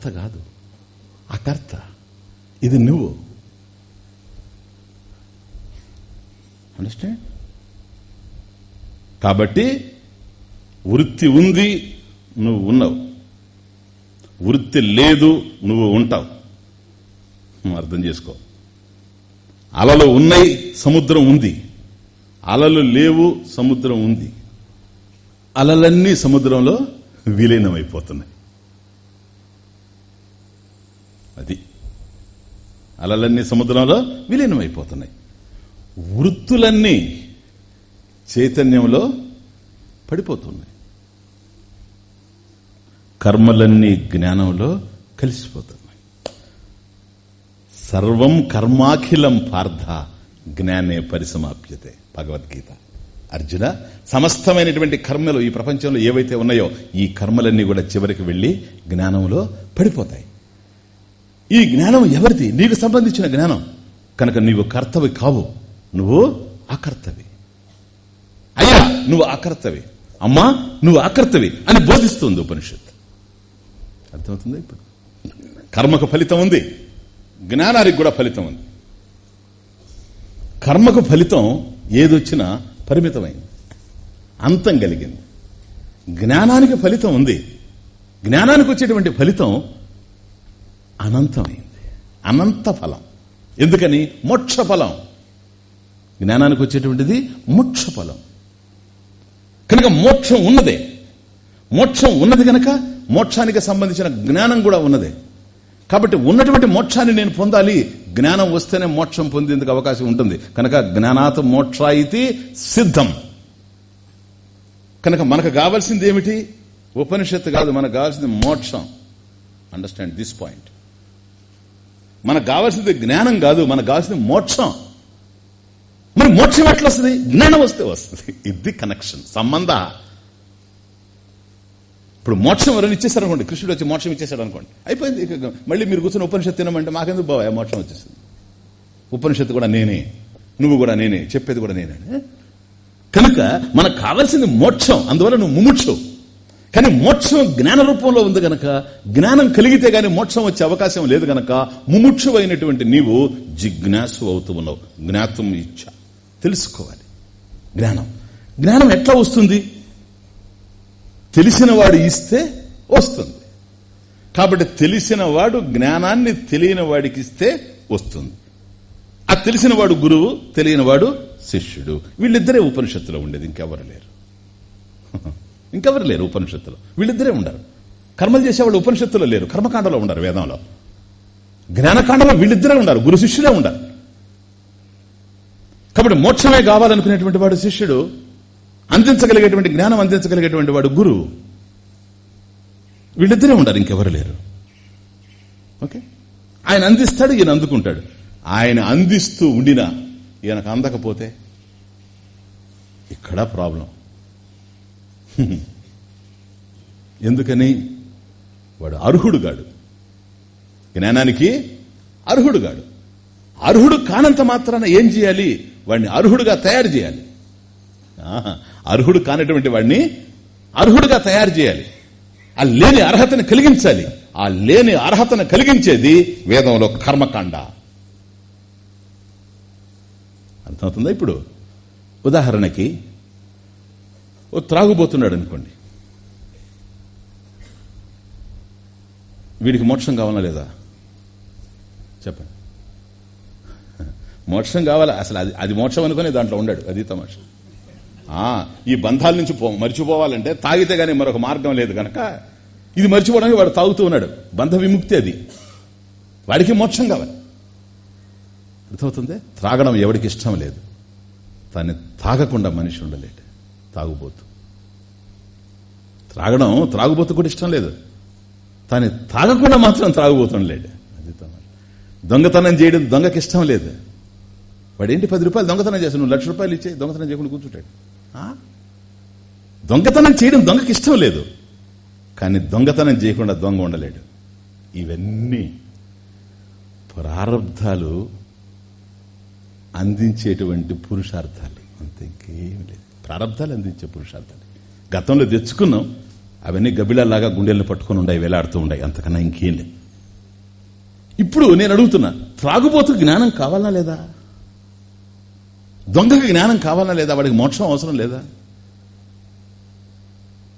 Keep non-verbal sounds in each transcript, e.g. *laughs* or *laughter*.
కర్త కాదు అకర్త. ఇది నువ్వు. అండర్స్టాండ్ కాబట్టి వృత్తి ఉంది నువ్వు ఉన్నావు. వృత్తి లేదు నువ్వు ఉంటావు. అర్థం చేసుకో. అలలు ఉన్నాయి సముద్రం ఉంది. అలలు లేవు సముద్రం ఉంది. అలలన్నీ సముద్రంలో విలీనమైపోతున్నాయి. అది. అలలన్నీ సముద్రంలో విలీనమైపోతున్నాయి. వృత్తులన్నీ చైతన్యంలో పడిపోతున్నాయి. కర్మలన్నీ జ్ఞానంలో కలిసిపోతున్నాయి. సర్వం కర్మాఖిలం పార్థ జ్ఞానే పరిసమాప్యతే. భగవద్గీత. అర్జున సమస్తమైనటువంటి కర్మలు ఈ ప్రపంచంలో ఏవైతే ఉన్నాయో ఈ కర్మలన్నీ కూడా చివరికి వెళ్ళి జ్ఞానంలో పడిపోతాయి. ఈ జ్ఞానం ఎవరిది? నీకు సంబంధించిన జ్ఞానం. కనుక నీవు కర్తవి కావు. నువ్వు అకర్తవి. అయ్యా నువ్వు అకర్తవి. అమ్మా నువ్వు అకర్తవి అని బోధిస్తుంది ఉపనిషత్ అర్థమవుతుంది ఇప్పుడు? కర్మకు ఫలితం ఉంది. జ్ఞానానికి కూడా ఫలితం ఉంది. కర్మకు ఫలితం ఏదొచ్చినా పరిమితమైంది. అంతం కలిగింది. జ్ఞానానికి ఫలితం ఉంది. జ్ఞానానికి వచ్చేటువంటి ఫలితం అనంతమైంది. అనంత ఫలం. ఎందుకని? మోక్ష ఫలం జ్ఞానానికి వచ్చేటువంటిది మోక్ష ఫలం కనుక మోక్షం ఉన్నదే. మోక్షం ఉన్నది కనుక మోక్షానికి సంబంధించిన జ్ఞానం కూడా ఉన్నదే. కాబట్టి ఉన్నటువంటి మోక్షాన్ని నేను పొందాలి. జ్ఞానం వస్తేనే మోక్షం పొందేందుకు అవకాశం ఉంటుంది. కనుక జ్ఞానాత్ మోక్ష ఇది సిద్ధం. కనుక మనకు కావాల్సింది ఏమిటి? ఉపనిషత్తు కాదు మనకు కావాల్సింది మోక్షం. అండర్స్టాండ్ దిస్ పాయింట్ మనకు కావాల్సింది జ్ఞానం కాదు మనకు కావాల్సింది మోక్షం. మరి మోక్షం ఎట్లా వస్తుంది? జ్ఞానం వస్తే వస్తుంది. ఇది కనెక్షన్ సంబంధ. ఇప్పుడు మోక్షం ఎవరైనా ఇచ్చేసారు అనుకోండి కృష్ణుడు వచ్చి మోక్షం ఇచ్చేసాడు అనుకోండి అయిపోయింది. మళ్ళీ మీరు కూర్చొని ఉపనిషత్తు తినమంటే మాకెందుకు బావా? మోక్షం వచ్చేసింది. ఉపనిషత్తు కూడా నేనే. నువ్వు కూడా నేనే. చెప్పేది కూడా నేనే. కనుక మనకు కావాల్సింది మోక్షం అందువల్ల నువ్వు ముముక్షవు కానీ మోక్షం జ్ఞాన రూపంలో ఉంది గనక జ్ఞానం కలిగితే గాని మోక్షం వచ్చే అవకాశం లేదు గనక ముముక్షువైనటువంటి నీవు జిజ్ఞాసు అవుతూ ఉన్నావు. జ్ఞాతం ఇచ్చ. తెలుసుకోవాలి. జ్ఞానం. జ్ఞానం ఎట్లా వస్తుంది? తెలిసిన వాడు ఇస్తే వస్తుంది. కాబట్టి తెలిసిన వాడు జ్ఞానాన్ని తెలియని వాడికి ఇస్తే వస్తుంది. ఆ తెలిసిన వాడు గురువు తెలియని వాడు శిష్యుడు. వీళ్ళిద్దరే ఉపనిషత్తులో ఉండేది ఇంకెవరు లేరు. ఇంకెవరు లేరు ఉపనిషత్తులు. వీళ్ళిద్దరే ఉండరు. కర్మలు చేసేవాళ్ళు ఉపనిషత్తులో లేరు. కర్మకాండలో ఉండరు వేదంలో. జ్ఞానకాండలో వీళ్ళిద్దరే ఉండరు. గురు శిష్యులే ఉండరు. కాబట్టి మోక్షమే కావాలనుకునేటువంటి వాడు శిష్యుడు అందించగలిగేటువంటి జ్ఞానం అందించగలిగేటువంటి వాడు గురువు వీళ్ళిద్దరే ఉండరు ఇంకెవరు లేరు. ఓకే? ఆయన అందిస్తాడు ఈయన అందుకుంటాడు. ఆయన అందిస్తూ ఉండినా ఈయనకు అందకపోతే ఇక్కడ ప్రాబ్లం. *laughs* ఎందుకని? వాడు అర్హుడుగాడు. జ్ఞానానికి అర్హుడుగాడు. అర్హుడు కానంత మాత్రాన ఏం చేయాలి? వాడిని అర్హుడుగా తయారు చేయాలి. ఆహా, అర్హుడు కానటువంటి వాడిని అర్హుడుగా తయారు చేయాలి. ఆ లేని అర్హతను కలిగించాలి. ఆ లేని అర్హతను కలిగించేది వేదంలో కర్మకాండ. అర్థమవుతుందా ఇప్పుడు? ఉదాహరణకి ఓ త్రాగుబోతున్నాడు అనుకోండి. వీడికి మోక్షం కావాలా లేదా? చెప్పండి. మోక్షం కావాలా? అసలు అది అది మోక్షం అనుకుని దాంట్లో ఉండాడు. అది తమాష. ఆ, ఈ బంధాల నుంచి పో మర్చిపోవాలంటే తాగితే గానీ మరొక మార్గం లేదు కనుక ఇది మర్చిపోవడానికి వాడు తాగుతూ ఉన్నాడు. బంధ విముక్తి అది. వాడికి మోక్షం కావాలి. అర్థమవుతుంది? త్రాగడం ఎవడికి ఇష్టం లేదు. దాన్ని తాగకుండా మనిషి ఉండలేడు. తాగుబోతు. త్రాగడం త్రాగుబోతు కూడా ఇష్టం లేదు. దాన్ని తాగకుండా మాత్రం త్రాగుబోతుండలేడు అది దొంగతనం చేయడం దొంగకి ఇష్టం లేదు. వాడేంటి పది రూపాయలు దొంగతనం చేసి నువ్వు లక్ష రూపాయలు ఇచ్చే దొంగతనం చేయకుండా కూర్చుంటాడు. ఆ? దొంగతనం చేయడం దొంగకి ఇష్టం లేదు. కానీ దొంగతనం చేయకుండా దొంగ ఉండలేడు. ఇవన్నీ ప్రారంధాలు అందించేటువంటి పురుషార్థాలు. అంతే లేదు. ప్రారంధాలు అందించే పురుషార్థాన్ని గతంలో తెచ్చుకున్నాం అవన్నీ గబిలలాగా గుండెలను పట్టుకుని ఉన్నాయి వేలాడుతూ ఉన్నాయి అంతకన్నా ఇంకేం లేదు. ఇప్పుడు నేను అడుగుతున్నా త్రాగుబోతు జ్ఞానం కావాలా లేదా? దొంగకి జ్ఞానం కావాలా లేదా? వాడికి మోక్షం అవసరం లేదా?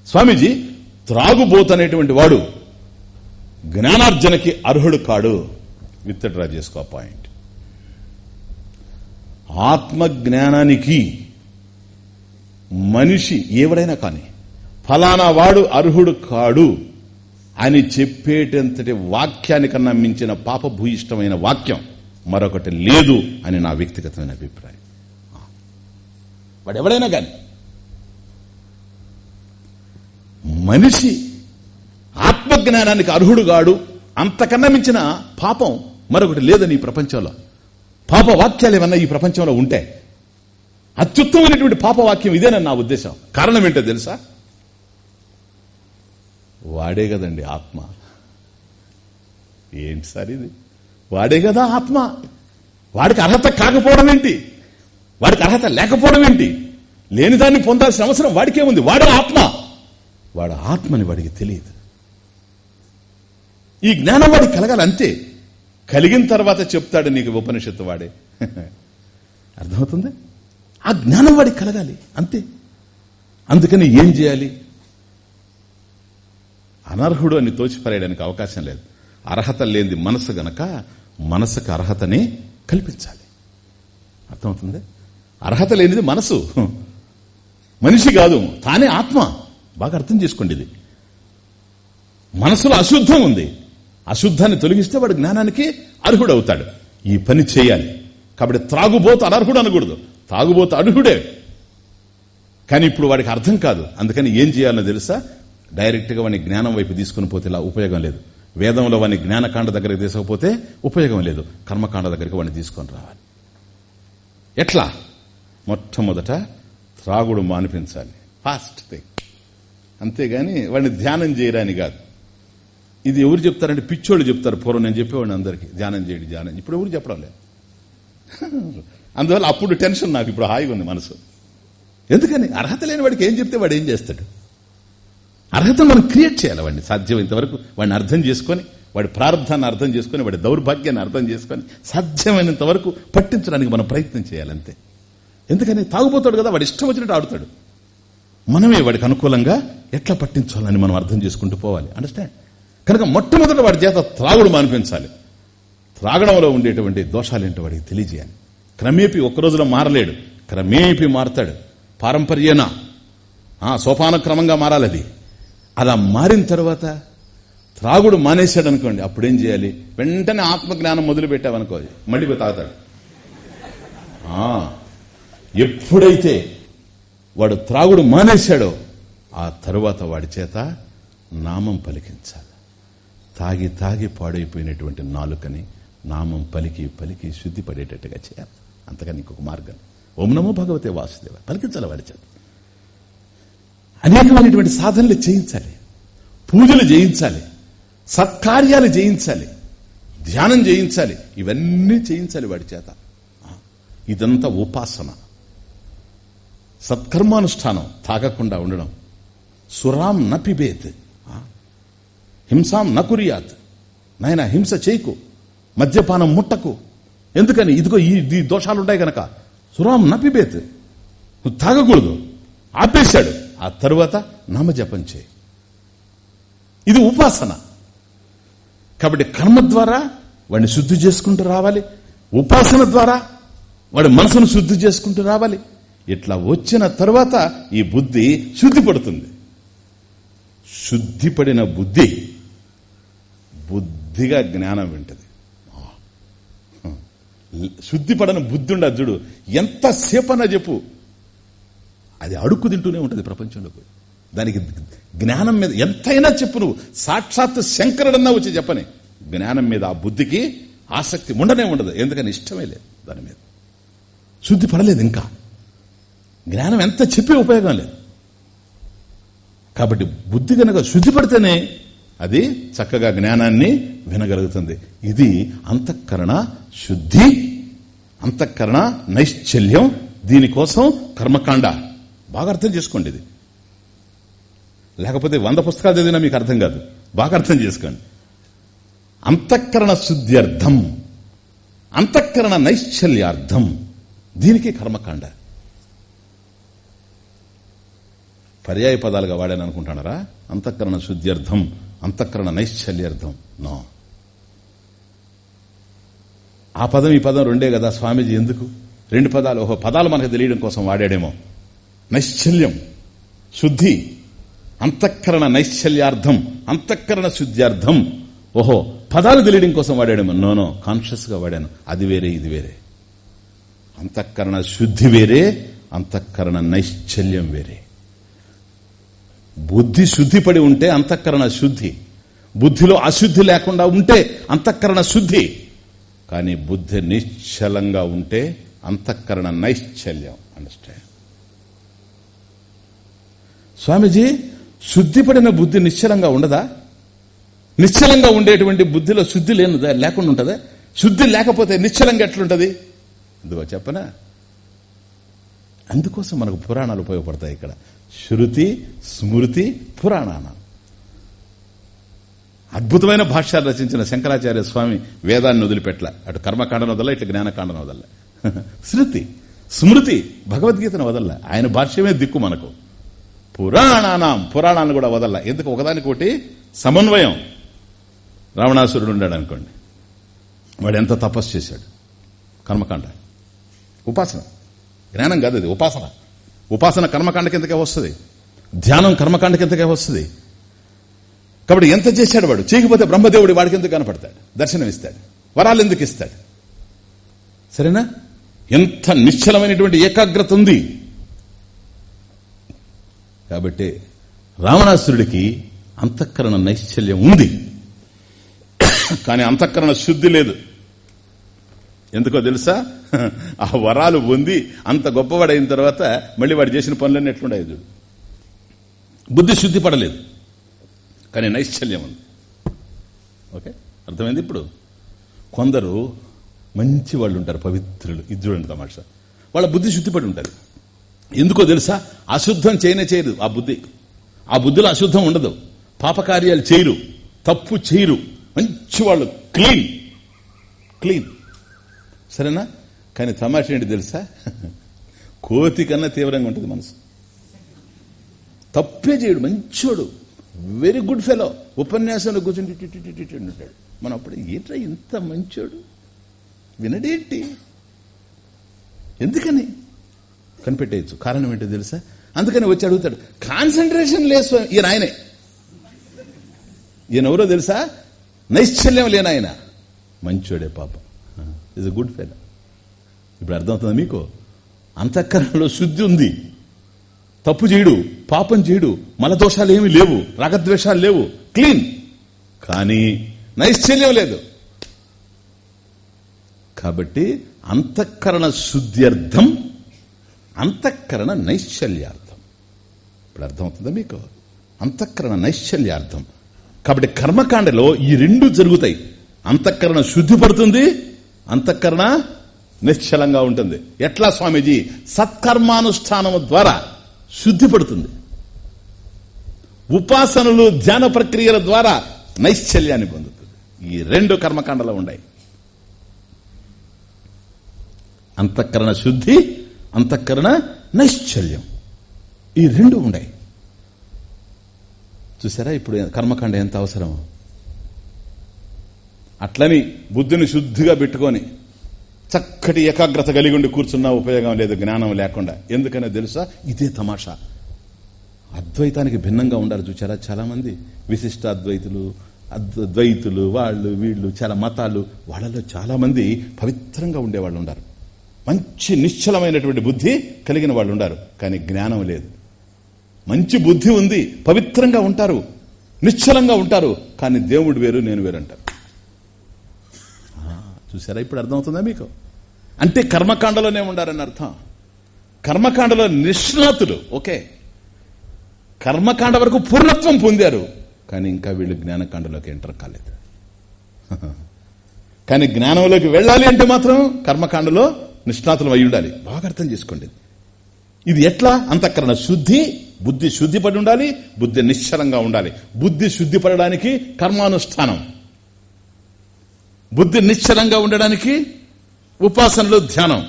స్వామీజీ త్రాగుబోతు అనేటువంటి వాడు జ్ఞానార్జనకి అర్హుడు కాడు. విత్డ్రా చేసుకో పాయింట్ ఆత్మ జ్ఞానానికి మనిషి ఎవడైనా కానీ ఫలానా వాడు అర్హుడు కాడు అని చెప్పేటంతటి వాక్యానికన్నా మించిన పాపభూయిష్టమైన వాక్యం మరొకటి లేదు అని నా వ్యక్తిగతమైన అభిప్రాయం. వాడెవడైనా కాని మనిషి ఆత్మజ్ఞానానికి అర్హుడు గాడు అంతకన్నా మించిన పాపం మరొకటి లేదని ఈ ప్రపంచంలో. పాప వాక్యాలు ఏమన్నా ఈ ప్రపంచంలో ఉంటే అత్యుత్తమైనటువంటి పాపవాక్యం ఇదేనని నా ఉద్దేశం? కారణం ఏంటో తెలుసా? వాడే కదండి ఆత్మ. ఏంటి సార్ ఇది? వాడే కదా ఆత్మ. వాడికి అర్హత కాకపోవడం ఏంటి? వాడికి అర్హత లేకపోవడం ఏంటి? లేని దాన్ని పొందాల్సిన అవసరం వాడికే ఉంది. వాడే ఆత్మ. వాడు ఆత్మని వాడికి తెలియదు. ఈ జ్ఞానం వాడికి కలగాలి అంతే. కలిగిన తర్వాత చెప్తాడు నీకు ఉపనిషత్తు వాడే. *laughs* అర్థమవుతుంది? ఆ జ్ఞానం వాడికి కలగాలి అంతే. అందుకని ఏం చేయాలి? అనర్హుడు అని తోచిపరేయడానికి అవకాశం లేదు. అర్హత లేని మనసు గనక మనసుకు అర్హతని కల్పించాలి. అర్థమవుతుంది? అర్హత లేనిది మనసు మనిషి కాదు తానే ఆత్మ. బాగా అర్థం చేసుకోండి ఇది. మనసులో అశుద్ధం ఉంది. అశుద్ధాన్ని తొలగిస్తే వాడు జ్ఞానానికి అర్హుడు అవుతాడు ఈ పని చేయాలి. కాబట్టి త్రాగుబోతు అనర్హుడు అనకూడదు. తాగుబోతు అర్హుడే కానీ ఇప్పుడు వాడికి అర్థం కాదు. అందుకని ఏం చేయాలో తెలుసా? డైరెక్ట్గా వాడిని జ్ఞానం వైపు తీసుకుని పోతే ఇలా ఉపయోగం లేదు. వేదంలో వాడిని జ్ఞానకాండ దగ్గరికి తీసుకపోతే ఉపయోగం లేదు. కర్మకాండ దగ్గరికి వాడిని తీసుకొని రావాలి. ఎట్లా? మొట్టమొదట త్రాగుడు మానిపించాలి. ఫాస్ట్ థింగ్ అంతేగాని వాడిని ధ్యానం చేయరాని కాదు. ఇది ఎవరు చెప్తారంటే పిచ్చోళ్ళు చెప్తారు. పూర్వం నేను చెప్పేవాడిని అందరికీ. ధ్యానం చేయండి ధ్యానం ఇప్పుడు ఎవరు చెప్పడం లేదు. అందువల్ల అప్పుడు టెన్షన్ నాకు ఇప్పుడు హాయిగా ఉంది మనసు. ఎందుకని? అర్హత లేని వాడికి ఏం చెప్తే వాడు ఏం చేస్తాడు? అర్హతను మనం క్రియేట్ చేయాలి వాడిని సాధ్యమైనంతవరకు వాడిని అర్థం చేసుకొని వాడి ప్రార్థాన్ని అర్థం చేసుకొని వాడి దౌర్భాగ్యాన్ని అర్థం చేసుకొని సాధ్యమైనంత వరకు పట్టించడానికి మనం ప్రయత్నం చేయాలంతే. ఎందుకని? తాగుపోతాడు కదా వాడు ఇష్టం వచ్చినట్టు ఆడుతాడు. మనమే వాడికి అనుకూలంగా ఎట్లా పట్టించాలని మనం అర్థం చేసుకుంటూ పోవాలి. అండర్స్టాండ్ కనుక మొట్టమొదట వాడి చేత త్రాగుడు మానిపించాలి. త్రాగడంలో ఉండేటువంటి దోషాలేంటో వాడికి తెలియజేయాలి. క్రమేపి ఒక్క రోజులో మారలేడు. క్రమేపి మారతాడు. పారంపర్యన? సోపాన క్రమంగా మారాలి అది అలా మారిన తర్వాత త్రాగుడు మానేశాడు అనుకోండి అప్పుడేం చేయాలి? వెంటనే ఆత్మజ్ఞానం మొదలు పెట్టావనుకో మళ్ళీ తాగుతాడు. ఎప్పుడైతే వాడు త్రాగుడు మానేశాడో ఆ తరువాత వాడి చేత నామం పలికించాలి. తాగి తాగి పాడైపోయినటువంటి నాలుకని నామం పలికి పలికి శుద్ధి పడేటట్టుగా చేయాలి. అంతకని ఇంకొక మార్గం. ఓం నమో భగవతే వాసుదేవ. పలికించాలి వాడి చేత అనేకమైనటువంటి సాధనలు చేయించాలి. పూజలు చేయించాలి. సత్కార్యాలు చేయించాలి. ధ్యానం చేయించాలి. ఇవన్నీ చేయించాలి వాడి చేత. ఇదంతా ఉపాసన. సత్కర్మానుష్ఠానం తాగకుండా ఉండడం. సురాం నపిబేత్ హింసాం నకురియాత్ నాయన హింస చేయకు. మద్యపానం ముట్టకు. ఎందుకని? ఇదిగో ఈ దోషాలుంటాయి గనక. సురాం నపిబేత్ నువ్వు తాగకూడదు. ఆపేశాడు. ఆ తరువాత నామజపం చేయి. ఇది ఉపాసన. కాబట్టి కర్మ ద్వారా వాడిని శుద్ధి చేసుకుంటూ రావాలి. ఉపాసన ద్వారా వాడి మనసును శుద్ధి చేసుకుంటూ రావాలి. ఇట్లా వచ్చిన తర్వాత ఈ బుద్ధి శుద్ధి పడుతుంది శుద్ధిపడిన బుద్ధి బుద్ధిగా జ్ఞానం వింటది. శుద్ధిపడని బుద్ధి ఉండదు. చూడు ఎంతసేపన్నా చెప్పు. అది అడుక్కు తింటూనే ఉంటుంది ప్రపంచంలో దానికి జ్ఞానం మీద ఎంతైనా చెప్పు నువ్వు. సాక్షాత్ శంకరుడన్నా వచ్చి చెప్పని. జ్ఞానం మీద ఆ బుద్ధికి ఆసక్తి ఉండనే ఉండదు. ఎందుకని ఇష్టమే లేదు దాని మీద. శుద్ధి పడలేదు ఇంకా. జ్ఞానం ఎంత చెప్పే ఉపయోగం లేదు. కాబట్టి బుద్ధి కనుక శుద్ధి పడితేనే అది చక్కగా జ్ఞానాన్ని వినగలుగుతుంది. ఇది అంతఃకరణ శుద్ధి అంతఃకరణ నైశ్చల్యం. దీనికోసం కర్మకాండ. బాగా అర్థం చేసుకోండి ఇది. లేకపోతే వంద పుస్తకాలు చదివినా మీకు అర్థం కాదు. బాగా అర్థం చేసుకోండి. అంతఃకరణ శుద్ధి అర్థం అంతఃకరణ నైశ్చల్యార్థం. దీనికి కర్మకాండ. పర్యాయ పదాలుగా వాడాను అనుకుంటున్నారా అంతఃకరణ శుద్ధ్యర్థం అంతఃకరణ నైశ్చల్యార్థం. నో. ఆ పదం ఈ పదం రెండే కదా స్వామీజీ ఎందుకు? రెండు పదాలు ఓహో పదాలు మనకు తెలియడం కోసం వాడాడేమో. నైశ్చల్యం శుద్ధి అంతఃకరణ నైశ్చల్యార్థం అంతఃకరణ శుద్ధ్యార్థం. ఓహో పదాలు తెలియడం కోసం వాడాడేమో. నోనో కాన్షియస్గా వాడాను. అది వేరే ఇది వేరే. అంతఃకరణ శుద్ధి వేరే అంతఃకరణ నైశ్చల్యం వేరే. బుద్ధి శుద్ధిపడి ఉంటే అంతఃకరణ శుద్ధి. బుద్ధిలో అశుద్ధి లేకుండా ఉంటే అంతఃకరణ శుద్ధి. కానీ బుద్ధి నిశ్చలంగా ఉంటే అంతఃకరణ నైశ్చల్యం. అండర్స్టాండ్ స్వామీజీ శుద్ధిపడిన బుద్ధి నిశ్చలంగా ఉండదా? నిశ్చలంగా ఉండేటువంటి బుద్ధిలో శుద్ధి లేనిదా? లేకుండా ఉంటుందా? శుద్ధి లేకపోతే నిశ్చలంగా ఎట్లుంటది? ఎందుకో చెప్పనా? అందుకోసం మనకు పురాణాలు ఉపయోగపడతాయి ఇక్కడ. శృతి స్మృతి పురాణాన అద్భుతమైన భాష్యాలు రచించిన శంకరాచార్య స్వామి వేదాన్ని వదిలిపెట్ల. అటు కర్మకాండను వదల ఇటు జ్ఞానకాండను వదల *laughs* శృతి స్మృతి భగవద్గీతను వదల్ల. ఆయన భాష్యమే దిక్కు మనకు. పురాణానాం పురాణాలను కూడా వదల్ల. ఎందుకు? ఒకదానికోటి సమన్వయం. రావణాసురుడు ఉన్నాడు అనుకోండి. వాడు ఎంత తపస్సు చేశాడు? కర్మకాండ. ఉపాసన. జ్ఞానం కాదు అది ఉపాసన. ఉపాసన కర్మకాండ కిందకే వస్తుంది. ధ్యానం కర్మకాండ కిందకే వస్తుంది. కాబట్టి ఎంత చేశాడు వాడు? చేయకపోతే బ్రహ్మదేవుడు వాడికి ఎందుకు కనపడతాడు? దర్శనం ఇస్తాడు వరాలు ఎందుకు ఇస్తాడు? సరేనా? ఎంత నిశ్చలమైనటువంటి ఏకాగ్రత ఉంది. కాబట్టి రావణాసురుడికి అంతఃకరణ నైశ్చల్యం ఉంది. కానీ అంతఃకరణ శుద్ధి లేదు. ఎందుకో తెలుసా? ఆ వరాలు పొంది అంత గొప్పవాడైన తర్వాత మళ్ళీ వాడు చేసిన పనులన్నీ ఎట్లుండేది బుద్ధి శుద్ధి పడలేదు. కానీ నైశ్చల్యం ఉంది. ఓకే? అర్థమైంది ఇప్పుడు? కొందరు మంచి వాళ్ళు ఉంటారు పవిత్రులు. ఇది చూడండి తమాషా. వాళ్ళ బుద్ధి శుద్ధిపడి ఉంటుంది ఎందుకో తెలుసా? అశుద్ధం చేయనే చేయదు ఆ బుద్ధి. ఆ బుద్ధిలో అశుద్ధం ఉండదు. పాపకార్యాలు చేయరు. తప్పు చేయరు. మంచి వాళ్ళు క్లీన్. క్లీన్. సరేనా? కానీ తమాష ఏంటి తెలుసా? కోతి కన్నా తీవ్రంగా ఉంటుంది మనసు. తప్పే చేయడు. మంచోడు. వెరీ గుడ్ ఫెలో ఉపన్యాసంలో కూర్చుని ఉంటాడు మనం అప్పుడు ఏంట్రా ఇంత మంచోడు? వినడేంటి? ఎందుకని? కనిపెట్టేయచ్చు. కారణం ఏంటో తెలుసా? అందుకని వచ్చి అడుగుతాడు కాన్సన్ట్రేషన్ లేదు ఈయన ఆయనే. ఈయన ఎవరో తెలుసా? నైశ్చల్యం లేనాయన మంచోడే పాపం. ఇస్ అ గుడ్ ఫెలో ఇప్పుడు అర్థమవుతుంది మీకు? అంతఃకరణలో శుద్ధి ఉంది. తప్పు చేయడు పాపం చేయడు మల దోషాలు ఏమి లేవు రాగద్వేషాలు లేవు క్లీన్. కానీ నైశ్చల్యం లేదు. కాబట్టి అంతఃకరణ శుద్ధ్యర్థం అంతఃకరణ నైశ్చల్యార్థం. ఇప్పుడు అర్థమవుతుందా మీకు? అంతఃకరణ నైశ్చల్యార్థం. కాబట్టి కర్మకాండలో ఈ రెండు జరుగుతాయి. అంతఃకరణ శుద్ధి పడుతుంది అంతఃకరణ నిశ్చలంగా ఉంటుంది. ఎట్లా స్వామీజీ? సత్కర్మానుష్ఠానము ద్వారా. శుద్ధి పడుతుంది ఉపాసనలు ధ్యాన ప్రక్రియల ద్వారా నైశ్చల్యాన్ని పొందుతుంది. ఈ రెండు కర్మకాండలో ఉన్నాయి. అంతఃకరణ శుద్ధి అంతఃకరణ నైశ్చల్యం ఈ రెండు ఉన్నాయి. చూసారా ఇప్పుడు కర్మకాండ ఎంత అవసరం అట్లని బుద్ధిని శుద్ధిగా పెట్టుకొని చక్కటి ఏకాగ్రత కలిగి ఉండి కూర్చున్నా ఉపయోగం లేదు జ్ఞానం లేకుండా. ఎందుకనే తెలుసా? ఇదే తమాషా. అద్వైతానికి భిన్నంగా ఉండాలి చూచారా? చాలామంది విశిష్ట అద్వైతులు ద్వైతులు వాళ్ళు వీళ్ళు చాలా మతాలు వాళ్ళలో చాలామంది పవిత్రంగా ఉండేవాళ్ళు ఉన్నారు మంచి నిశ్చలమైనటువంటి బుద్ధి కలిగిన వాళ్ళు ఉన్నారు కానీ జ్ఞానం లేదు. మంచి బుద్ధి ఉంది పవిత్రంగా ఉంటారు నిశ్చలంగా ఉంటారు కానీ దేవుడు వేరు నేను వేరు అంటారు. చూసారా ఇప్పుడు అర్థమవుతుందా మీకు? అంటే కర్మకాండలోనే ఉండారని అర్థం. కర్మకాండలో నిష్ణాతులు ఓకే. కర్మకాండ వరకు పూర్ణత్వం పొందారు. కానీ ఇంకా వీళ్ళు జ్ఞానకాండలోకి ఎంటర్ కాలేదు. *laughs* కానీ జ్ఞానంలోకి వెళ్ళాలి అంటే మాత్రం కర్మకాండలో నిష్ణాతులు అయి ఉండాలి. బాగా అర్థం చేసుకోండి. ఇది ఎట్లా? అంతఃకరణ శుద్ధి బుద్ధి శుద్ధిపడి ఉండాలి బుద్ధి నిశ్చలంగా ఉండాలి. బుద్ధి శుద్ధిపడడానికి కర్మానుష్ఠానం. బుద్ధి నిశ్చలంగా ఉండడానికి ఉపాసనలో ధ్యానం.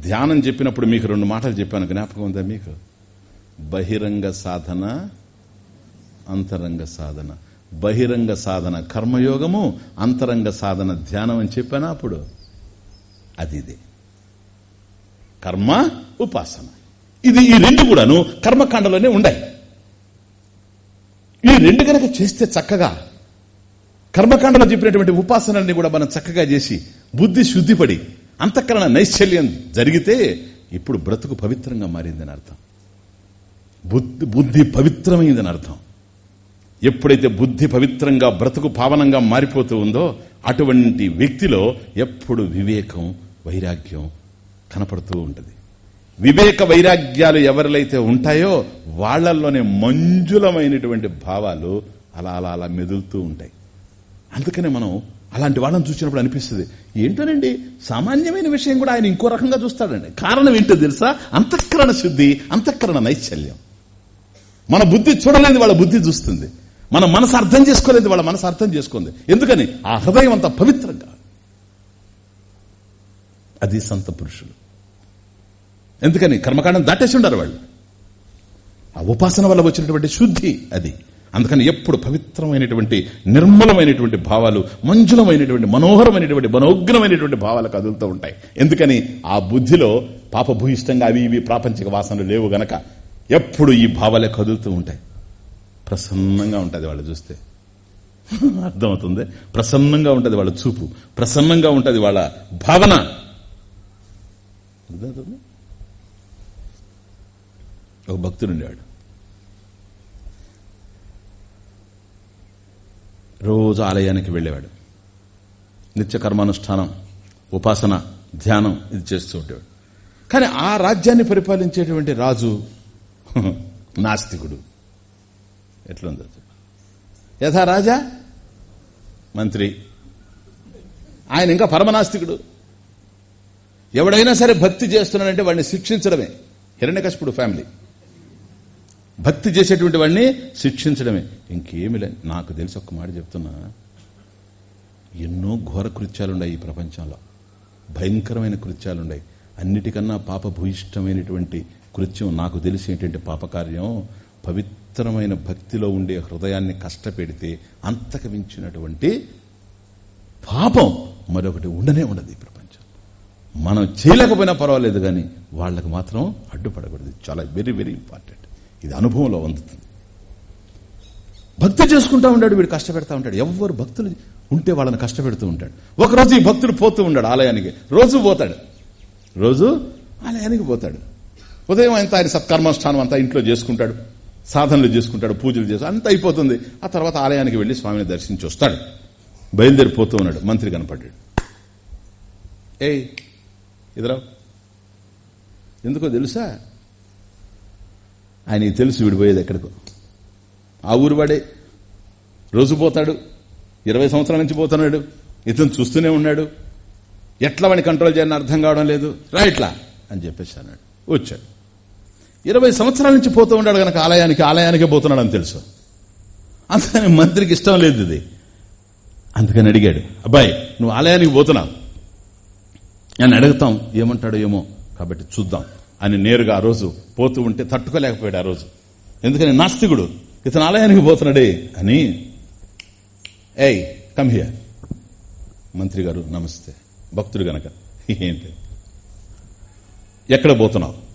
ధ్యానం చెప్పినప్పుడు మీకు రెండు మాటలు చెప్పాను. జ్ఞాపకం ఉందా మీకు? బహిరంగ సాధన అంతరంగ సాధన. బహిరంగ సాధన కర్మయోగము అంతరంగ సాధన ధ్యానం అని చెప్పానా అప్పుడు? అది ఇది. కర్మ ఉపాసన. ఇది ఈ రెండు కూడాను కర్మకాండలోనే ఉన్నాయి ఈ రెండు కనుక చేస్తే చక్కగా కర్మకాండలో చెప్పినటువంటి ఉపాసనల్ని కూడా మనం చక్కగా చేసి బుద్ధి శుద్ధిపడి అంతఃకరణ నైశ్చల్యం జరిగితే ఇప్పుడు బ్రతుకు పవిత్రంగా మారిందని అర్థం. బుద్ధి బుద్ధి పవిత్రమైందని అర్థం. ఎప్పుడైతే బుద్ధి పవిత్రంగా బ్రతుకు పావనంగా మారిపోతూ ఉందో అటువంటి వ్యక్తిలో ఎప్పుడు వివేకం వైరాగ్యం కనపడుతూ ఉంటుంది. వివేక వైరాగ్యాలు ఎవరిలైతే ఉంటాయో వాళ్ళలోనే మంజులమైనటువంటి భావాలు అలా అలా అలా మెదులుతూ ఉంటాయి. అందుకనే మనం అలాంటి వాళ్ళని చూసినప్పుడు అనిపిస్తుంది ఏంటోనండి సామాన్యమైన విషయం కూడా ఆయన ఇంకో రకంగా చూస్తాడండి. కారణం ఏంటో తెలుసా? అంతఃకరణ శుద్ధి అంతఃకరణ నైశ్చల్యం. మన బుద్ధి చూడలేదు వాళ్ళ బుద్ధి చూస్తుంది. మన మనసు అర్థం చేసుకోలేదు వాళ్ళ మనసు అర్థం చేసుకుంది. ఎందుకని? ఆ హృదయం అంత పవిత్రంగా. అది సంత పురుషులు ఎందుకని? కర్మకాండం దాటేసి ఉండరు వాళ్ళు. ఆ ఉపాసన వల్ల వచ్చినటువంటి శుద్ధి అది. అందుకని ఎప్పుడు పవిత్రమైనటువంటి నిర్మలమైనటువంటి భావాలు మంజులమైనటువంటి మనోహరమైనటువంటి మనోగ్రమైనటువంటి భావాలు కదులుతూ ఉంటాయి. ఎందుకని ఆ బుద్ధిలో పాపభూయిష్టంగా అవి ఇవి ప్రాపంచిక వాసనలు లేవు గనక ఎప్పుడు ఈ భావాలే కదులుతూ ఉంటాయి. ప్రసన్నంగా ఉంటుంది వాళ్ళు చూస్తే. *laughs* అర్థమవుతుంది? ప్రసన్నంగా ఉంటుంది వాళ్ళ చూపు. ప్రసన్నంగా ఉంటుంది వాళ్ళ భావన. అర్థమవుతుంది? ఒక భక్తుడు ఉండేవాడు. రోజు ఆలయానికి వెళ్ళేవాడు. నిత్య కర్మానుష్ఠానం ఉపాసన ధ్యానం ఇది చేస్తూ ఉండేవాడు. కానీ ఆ రాజ్యాన్ని పరిపాలించేటువంటి రాజు *laughs* నాస్తికుడు. ఎట్లుందో యథా రాజా? మంత్రి. ఆయన ఇంకా పరమనాస్తికుడు. ఎవడైనా సరే భక్తి చేస్తున్నాడంటే వాడిని శిక్షించడమే. హిరణ్యకశపుడు ఫ్యామిలీ. భక్తి చేసేటువంటి వాడిని శిక్షించడమే. ఇంకేమి లే నాకు తెలిసి ఒక్క మాట చెప్తున్నా. ఎన్నో ఘోర కృత్యాలున్నాయి ఈ ప్రపంచంలో. భయంకరమైన కృత్యాలున్నాయి. అన్నిటికన్నా పాపభూయిష్టమైనటువంటి కృత్యం నాకు తెలిసి పాపకార్యం. పవిత్రమైన భక్తిలో ఉండే హృదయాన్ని కష్టపెడితే అంతకు మించినటువంటి పాపం మరొకటి ఉండనే ఉండదు ఈ ప్రపంచం. మనం చేయలేకపోయినా పర్వాలేదు కానీ వాళ్ళకు మాత్రం అడ్డుపడకూడదు. చాలా వెరీ వెరీ ఇంపార్టెంట్. ఇది అనుభవంలో అందుతుంది భక్తి చేసుకుంటా ఉంటాడు వీడు కష్టపెడతా ఉంటాడు. ఎవరు భక్తులు ఉంటే వాళ్ళని కష్టపెడుతూ ఉంటాడు. ఒకరోజు ఈ భక్తుడు పోతూ ఉంటాడు ఆలయానికి. రోజు పోతాడు. రోజు ఆలయానికి పోతాడు. ఉదయం అంతా ఆయన సత్కర్మానుష్ఠానం అంతా ఇంట్లో చేసుకుంటాడు. సాధనలు చేసుకుంటాడు పూజలు చేసి అంత అయిపోతుంది. ఆ తర్వాత ఆలయానికి వెళ్ళి స్వామిని దర్శించి వస్తాడు. బయలుదేరిపోతూ ఉన్నాడు. మంత్రి కనపడ్డాడు. ఏయ్ ఇదరా. ఎందుకో తెలుసా? ఆయనకి తెలుసు విడిపోయేది ఎక్కడికో. ఆ ఊరు వాడే. రోజు పోతాడు. ఇరవై సంవత్సరాల నుంచి పోతున్నాడు. ఇతను చూస్తూనే ఉన్నాడు. ఎట్లా వాడిని కంట్రోల్ చేయాలని అర్థం కావడం లేదు. రైట్లా అని చెప్పేసి అన్నాడు. వచ్చాడు. ఇరవై సంవత్సరాల నుంచి పోతూ ఉన్నాడు కనుక ఆలయానికి ఆలయానికే పోతున్నాడు అని తెలుసు. అందుకని మంత్రికి ఇష్టం లేదు ఇది. అందుకని అడిగాడు అబ్బాయి నువ్వు ఆలయానికి పోతున్నావు. అని అడుగుతాం ఏమంటాడో ఏమో. కాబట్టి చూద్దాం. అని నేరుగా ఆ రోజు పోతూ ఉంటే తట్టుకోలేకపోయాడు ఆ రోజు. ఎందుకని? నాస్తికుడు. ఇతను ఆలయానికి పోతున్నాడే అని. ఏయ్ కమ్ హియర్ మంత్రి గారు నమస్తే. భక్తుడు గనక. *laughs* ఏంటి? ఎక్కడ పోతున్నావు?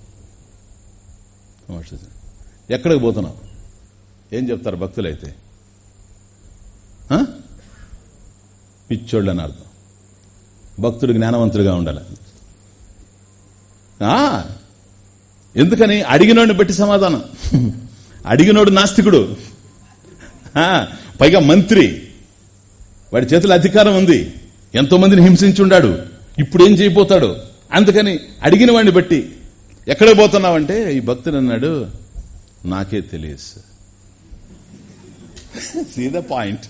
ఎక్కడికి పోతున్నావు? ఏం చెప్తారు భక్తులైతే ఆ? పిచ్చోళ్ళు అని అర్థం. భక్తుడు జ్ఞానవంతుడిగా ఉండాలి. ఆ, ఎందుకని? అడిగినోడిని బట్టి సమాధానం. అడిగినోడు నాస్తికుడు. ఆ, పైగా మంత్రి. వాడి చేతిలో అధికారం ఉంది. ఎంతో మందిని హింసించుండాడు ఇప్పుడు ఏం చేయబోతాడు? అందుకని అడిగిన వాడిని బట్టి. ఎక్కడ పోతున్నావంటే ఈ భక్తుడు అన్నాడు నాకే తెలియదు సీ ద పాయింట్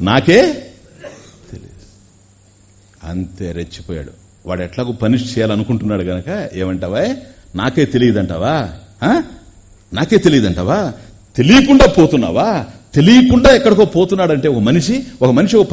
నాకే తెలియదు. అంతే రెచ్చిపోయాడు. వాడు ఎట్లాగో పనిష్ చేయాలనుకుంటున్నాడు గనక ఏమంటావా? నాకే తెలియదంటావా? ఆ? నాకే తెలియదంటావా? తెలియకుండా పోతున్నావా? తెలియకుండా ఎక్కడికో పోతున్నాడంటే ఒక మనిషి ఒక మనిషి